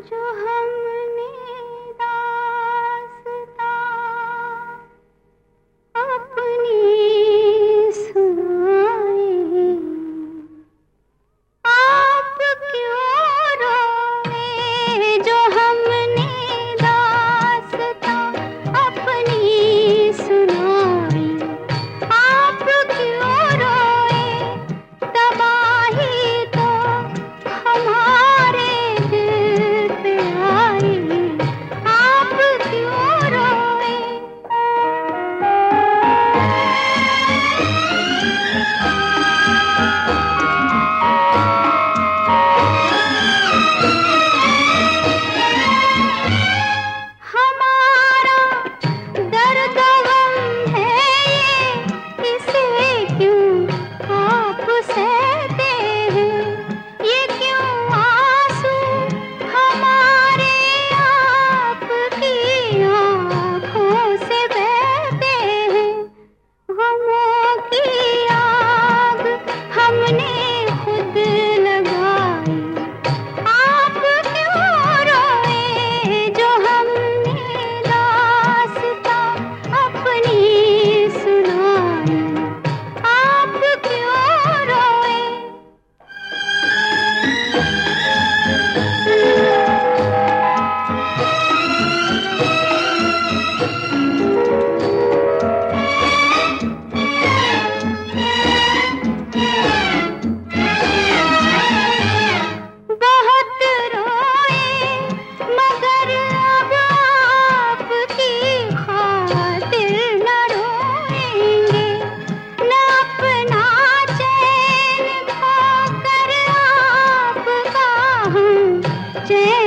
जो हम से